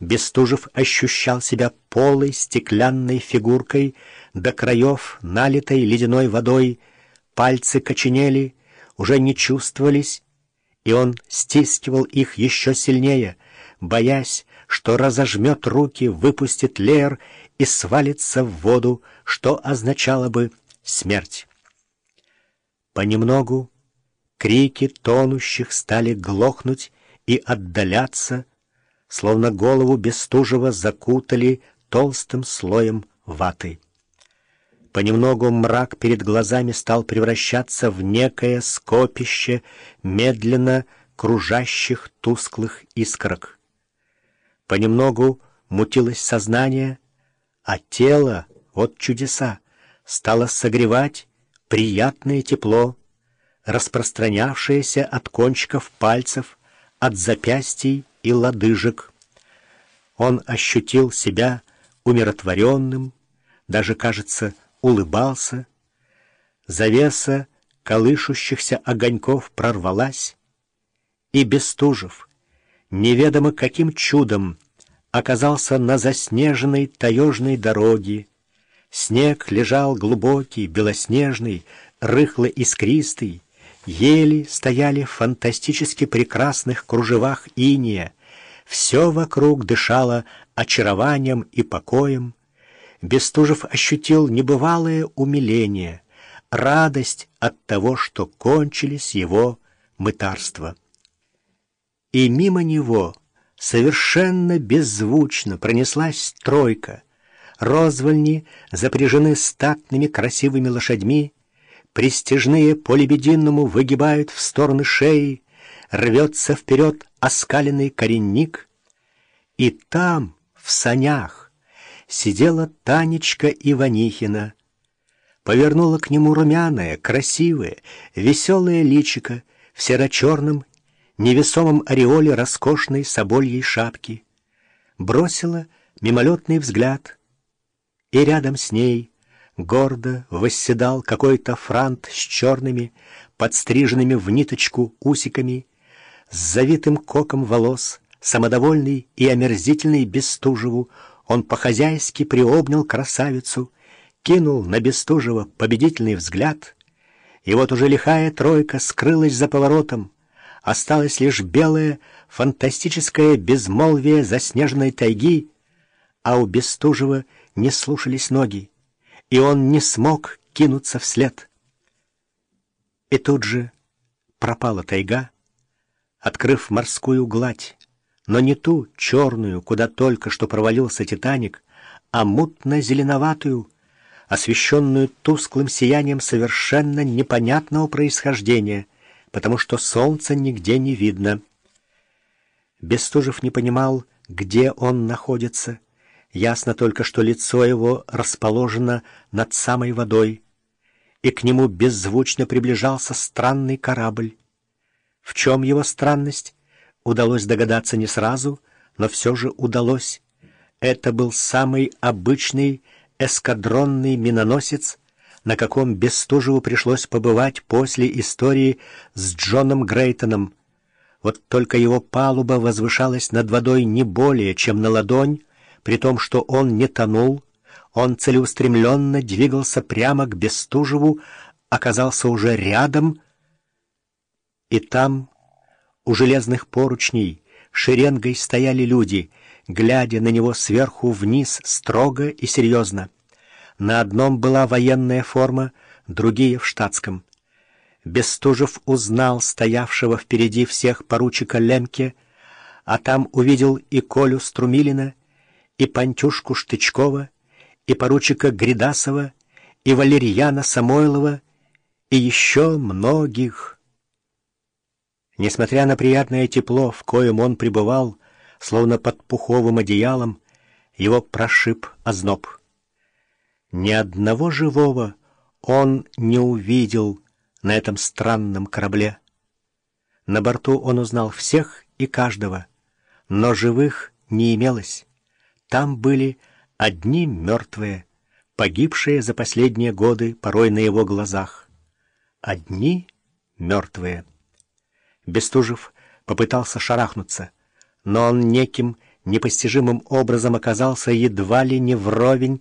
Бестужев ощущал себя полой стеклянной фигуркой, до краев налитой ледяной водой, пальцы коченели, уже не чувствовались, и он стискивал их еще сильнее, боясь, что разожмет руки, выпустит леер и свалится в воду, что означало бы смерть. Понемногу крики тонущих стали глохнуть и отдаляться, словно голову Бестужева закутали толстым слоем ваты. Понемногу мрак перед глазами стал превращаться в некое скопище медленно кружащих тусклых искорок. Понемногу мутилось сознание, а тело, от чудеса, стало согревать приятное тепло, распространявшееся от кончиков пальцев, от запястий и лодыжек. Он ощутил себя умиротворенным, даже, кажется, улыбался. Завеса колышущихся огоньков прорвалась, и Бестужев, неведомо каким чудом, оказался на заснеженной таежной дороге. Снег лежал глубокий, белоснежный, рыхло-искристый, ели стояли в фантастически прекрасных кружевах иния, все вокруг дышало очарованием и покоем, Бестужев ощутил небывалое умиление, радость от того, что кончились его мытарства. И мимо него совершенно беззвучно пронеслась тройка. Розвольни запряжены статными красивыми лошадьми, пристежные по лебединому выгибают в стороны шеи, рвется вперед оскаленный коренник, и там, в санях, сидела Танечка Иванихина. Повернула к нему румяное, красивое, веселое личико в серо-черном, невесомом ореоле роскошной собольей шапки. Бросила мимолетный взгляд, и рядом с ней гордо восседал какой-то франт с черными, подстриженными в ниточку усиками, с завитым коком волос, самодовольный и омерзительный Бестужеву, он по-хозяйски приобнял красавицу, кинул на Бестужева победительный взгляд, и вот уже лихая тройка скрылась за поворотом, осталось лишь белое, фантастическое безмолвие заснеженной тайги, а у Бестужева не слушались ноги, и он не смог кинуться вслед. И тут же пропала тайга, открыв морскую гладь, но не ту черную, куда только что провалился «Титаник», а мутно-зеленоватую, освещенную тусклым сиянием совершенно непонятного происхождения, потому что солнца нигде не видно. Бестужев не понимал, где он находится. Ясно только, что лицо его расположено над самой водой, и к нему беззвучно приближался странный корабль. В чем его странность? удалось догадаться не сразу, но все же удалось. Это был самый обычный эскадронный миноносец, на каком Бестужеву пришлось побывать после истории с Джоном Грейтоном. Вот только его палуба возвышалась над водой не более, чем на ладонь, при том, что он не тонул, он целеустремленно двигался прямо к Бестужеву, оказался уже рядом, и там у железных поручней шеренгой стояли люди, глядя на него сверху вниз строго и серьезно. На одном была военная форма, другие — в штатском. Бестужев узнал стоявшего впереди всех поручика Лемке, а там увидел и Колю Струмилина, и Пантюшку Штычкова, и поручика Гридасова, и Валерьяна Самойлова, и еще многих — Несмотря на приятное тепло, в коем он пребывал, словно под пуховым одеялом, его прошиб озноб. Ни одного живого он не увидел на этом странном корабле. На борту он узнал всех и каждого, но живых не имелось. Там были одни мертвые, погибшие за последние годы порой на его глазах. Одни мертвые. Бестужев попытался шарахнуться, но он неким непостижимым образом оказался едва ли не вровень